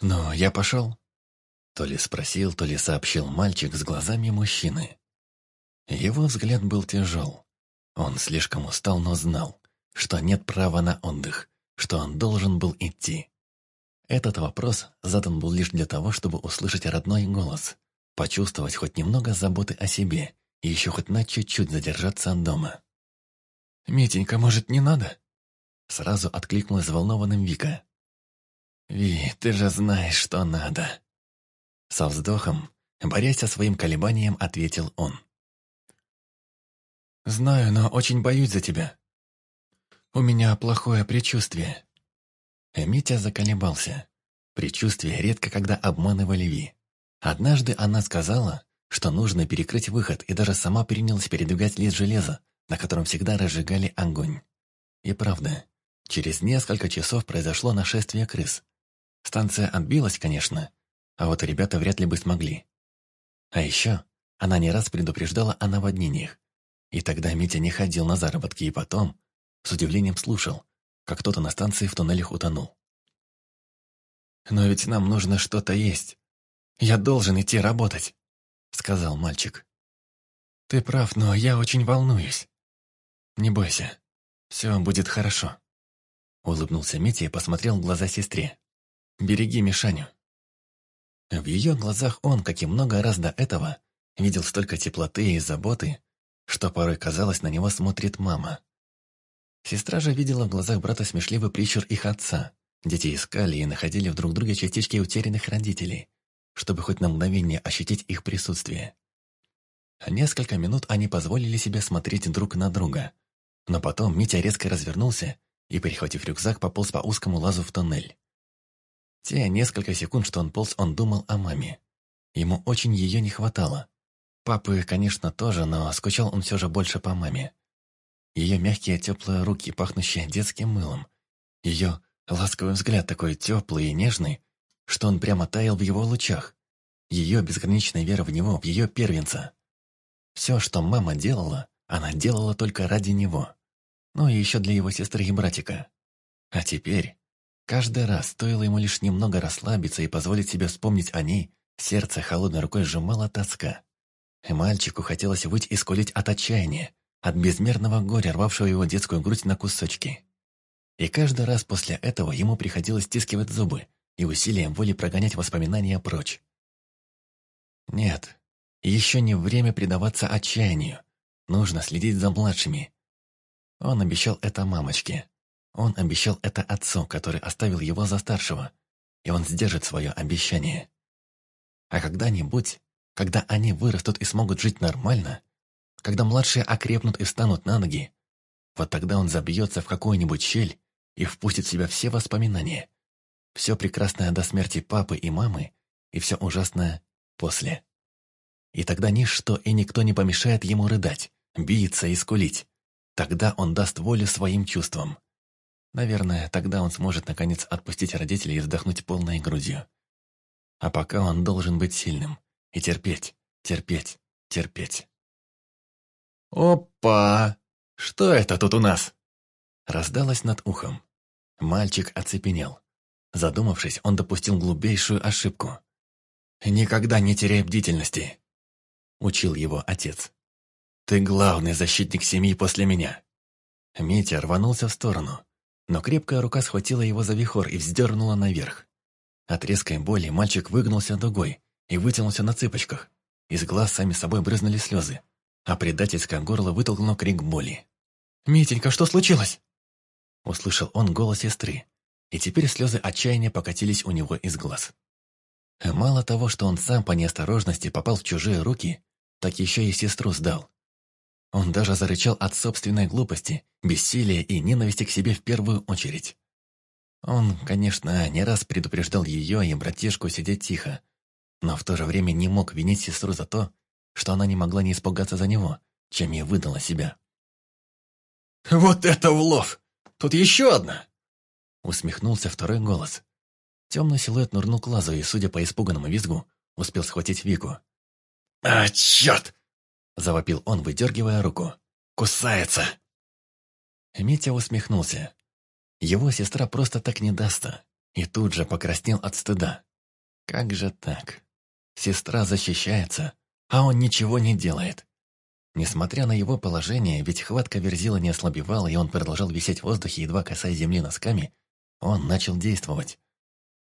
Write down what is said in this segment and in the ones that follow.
«Ну, я пошел?» То ли спросил, то ли сообщил мальчик с глазами мужчины. Его взгляд был тяжел. Он слишком устал, но знал, что нет права на отдых, что он должен был идти. Этот вопрос задан был лишь для того, чтобы услышать родной голос, почувствовать хоть немного заботы о себе и еще хоть на чуть-чуть задержаться дома. «Митенька, может, не надо?» Сразу откликнулась взволнованным Вика. «Ви, ты же знаешь, что надо!» Со вздохом, борясь со своим колебанием, ответил он. «Знаю, но очень боюсь за тебя. У меня плохое предчувствие». Митя заколебался. Предчувствия редко когда обманывали Ви. Однажды она сказала, что нужно перекрыть выход, и даже сама принялась передвигать лист железа, на котором всегда разжигали огонь. И правда, через несколько часов произошло нашествие крыс. Станция отбилась, конечно, а вот ребята вряд ли бы смогли. А еще она не раз предупреждала о наводнениях. И тогда Митя не ходил на заработки и потом, с удивлением слушал, как кто-то на станции в туннелях утонул. «Но ведь нам нужно что-то есть. Я должен идти работать», — сказал мальчик. «Ты прав, но я очень волнуюсь. Не бойся, все будет хорошо», — улыбнулся Митя и посмотрел в глаза сестре. «Береги Мишаню». В ее глазах он, как и много раз до этого, видел столько теплоты и заботы, что порой казалось, на него смотрит мама. Сестра же видела в глазах брата смешливый прищур их отца. Дети искали и находили в друг друге частички утерянных родителей, чтобы хоть на мгновение ощутить их присутствие. Несколько минут они позволили себе смотреть друг на друга, но потом Митя резко развернулся и, перехватив рюкзак, пополз по узкому лазу в тоннель. Те несколько секунд, что он полз, он думал о маме. Ему очень ее не хватало. Папы, конечно, тоже, но скучал он все же больше по маме. Ее мягкие теплые руки, пахнущие детским мылом. Ее ласковый взгляд такой теплый и нежный, что он прямо таял в его лучах. Ее безграничная вера в него, в ее первенца. Все, что мама делала, она делала только ради него. Ну и еще для его сестры и братика. А теперь Каждый раз стоило ему лишь немного расслабиться и позволить себе вспомнить о ней, сердце холодной рукой сжимало тоска. И мальчику хотелось выйти и скулить от отчаяния, от безмерного горя, рвавшего его детскую грудь на кусочки. И каждый раз после этого ему приходилось стискивать зубы и усилием воли прогонять воспоминания прочь. Нет, еще не время предаваться отчаянию. Нужно следить за младшими. Он обещал это мамочке. Он обещал это отцу, который оставил его за старшего, и он сдержит свое обещание. А когда-нибудь, когда они вырастут и смогут жить нормально, когда младшие окрепнут и встанут на ноги, вот тогда он забьется в какую-нибудь щель и впустит в себя все воспоминания. Все прекрасное до смерти папы и мамы, и все ужасное после. И тогда ничто и никто не помешает ему рыдать, биться и скулить. Тогда он даст волю своим чувствам. Наверное, тогда он сможет наконец отпустить родителей и вздохнуть полной грудью. А пока он должен быть сильным и терпеть, терпеть, терпеть. «Опа! Что это тут у нас?» Раздалось над ухом. Мальчик оцепенел. Задумавшись, он допустил глубейшую ошибку. «Никогда не теряй бдительности», — учил его отец. «Ты главный защитник семьи после меня». Митя рванулся в сторону, но крепкая рука схватила его за вихор и вздернула наверх. От резкой боли мальчик выгнулся дугой и вытянулся на цыпочках. Из глаз сами собой брызнули слезы, а предательское горло вытолкнуло крик боли. «Митенька, что случилось?» Услышал он голос сестры, и теперь слезы отчаяния покатились у него из глаз. Мало того, что он сам по неосторожности попал в чужие руки, так еще и сестру сдал. Он даже зарычал от собственной глупости, бессилия и ненависти к себе в первую очередь. Он, конечно, не раз предупреждал ее и братишку сидеть тихо, но в то же время не мог винить сестру за то, что она не могла не испугаться за него, чем ей выдала себя. «Вот это улов! Тут еще одна!» Усмехнулся второй голос. Темный силуэт нырнул к лазу и, судя по испуганному визгу, успел схватить Вику. «А, черт! Завопил он, выдергивая руку. «Кусается!» Митя усмехнулся. Его сестра просто так не даст. и тут же покраснел от стыда. Как же так? Сестра защищается, а он ничего не делает. Несмотря на его положение, ведь хватка Верзила не ослабевала, и он продолжал висеть в воздухе, едва касаясь земли носками, он начал действовать.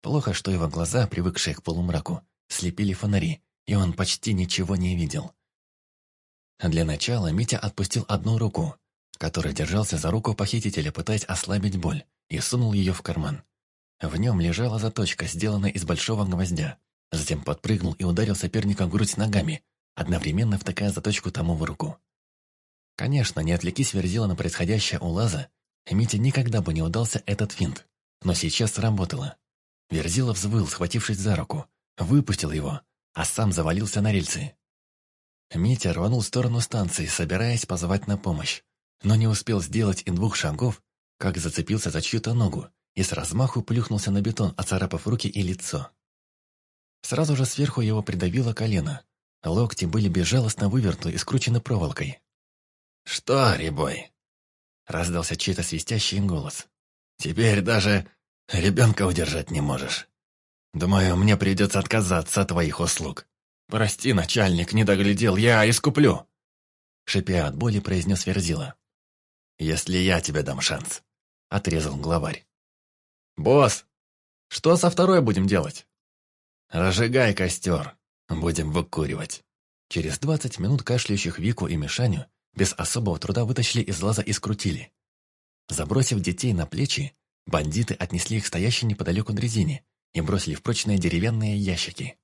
Плохо, что его глаза, привыкшие к полумраку, слепили фонари, и он почти ничего не видел. Для начала Митя отпустил одну руку, который держался за руку похитителя, пытаясь ослабить боль, и сунул ее в карман. В нем лежала заточка, сделанная из большого гвоздя. Затем подпрыгнул и ударил соперника в грудь ногами, одновременно втыкая заточку тому в руку. Конечно, не отвлекись Верзила на происходящее у Лаза, Мите никогда бы не удался этот финт. Но сейчас сработало. Верзила взвыл, схватившись за руку, выпустил его, а сам завалился на рельсы. Митя рванул в сторону станции, собираясь позвать на помощь, но не успел сделать и двух шагов, как зацепился за чью-то ногу и с размаху плюхнулся на бетон, оцарапав руки и лицо. Сразу же сверху его придавило колено. Локти были безжалостно вывернуты и скручены проволокой. «Что, Рябой?» — раздался чей-то свистящий голос. «Теперь даже ребенка удержать не можешь. Думаю, мне придется отказаться от твоих услуг. Прости, начальник, не доглядел, я искуплю!» Шипя от боли, произнес Верзила. «Если я тебе дам шанс», — отрезал главарь. «Босс, что со второй будем делать?» «Разжигай костер, будем выкуривать». Через двадцать минут кашляющих Вику и Мишаню без особого труда вытащили из лаза и скрутили. Забросив детей на плечи, бандиты отнесли их стоящей неподалеку дрезине и бросили в прочные деревянные ящики.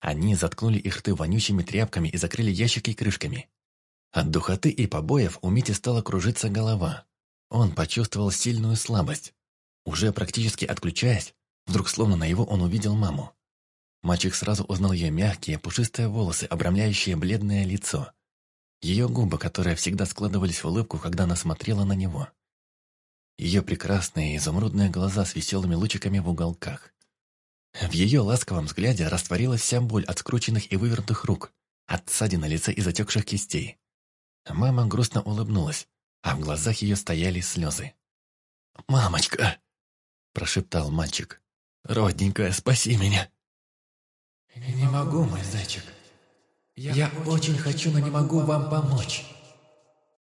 Они заткнули их рты вонючими тряпками и закрыли ящики крышками. От духоты и побоев у Мити стала кружиться голова. Он почувствовал сильную слабость. Уже практически отключаясь, вдруг словно на его он увидел маму. Мальчик сразу узнал ее мягкие, пушистые волосы, обрамляющие бледное лицо. Ее губы, которые всегда складывались в улыбку, когда она смотрела на него. Ее прекрасные изумрудные глаза с веселыми лучиками в уголках. В ее ласковом взгляде растворилась вся боль от скрученных и вывернутых рук, от ссадин на лице и затекших кистей. Мама грустно улыбнулась, а в глазах ее стояли слезы. «Мамочка!» – прошептал мальчик. «Родненькая, спаси меня!» «Не могу, мой зайчик. Я, Я очень хочу, но не могу вам помочь».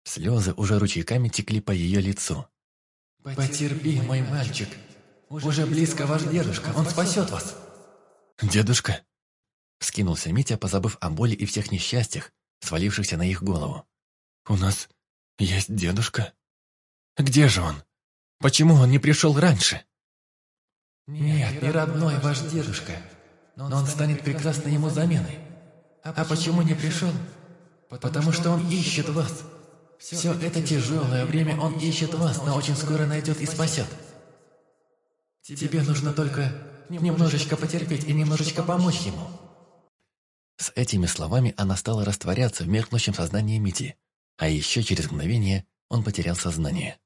Слезы уже ручейками текли по ее лицу. «Потерпи, мой мальчик. Уже близко ваш дедушка, он спасет вас». «Дедушка?» Скинулся Митя, позабыв о боли и всех несчастьях, свалившихся на их голову. «У нас есть дедушка? Где же он? Почему он не пришел раньше?» «Нет, не родной ваш дедушка, но он станет прекрасной ему заменой. А почему не пришел? Потому что он ищет вас. Все это тяжелое время он ищет вас, но очень скоро найдет и спасет. Тебе нужно только немножечко потерпеть и немножечко помочь ему». С этими словами она стала растворяться в меркнущем сознании Мити, а еще через мгновение он потерял сознание.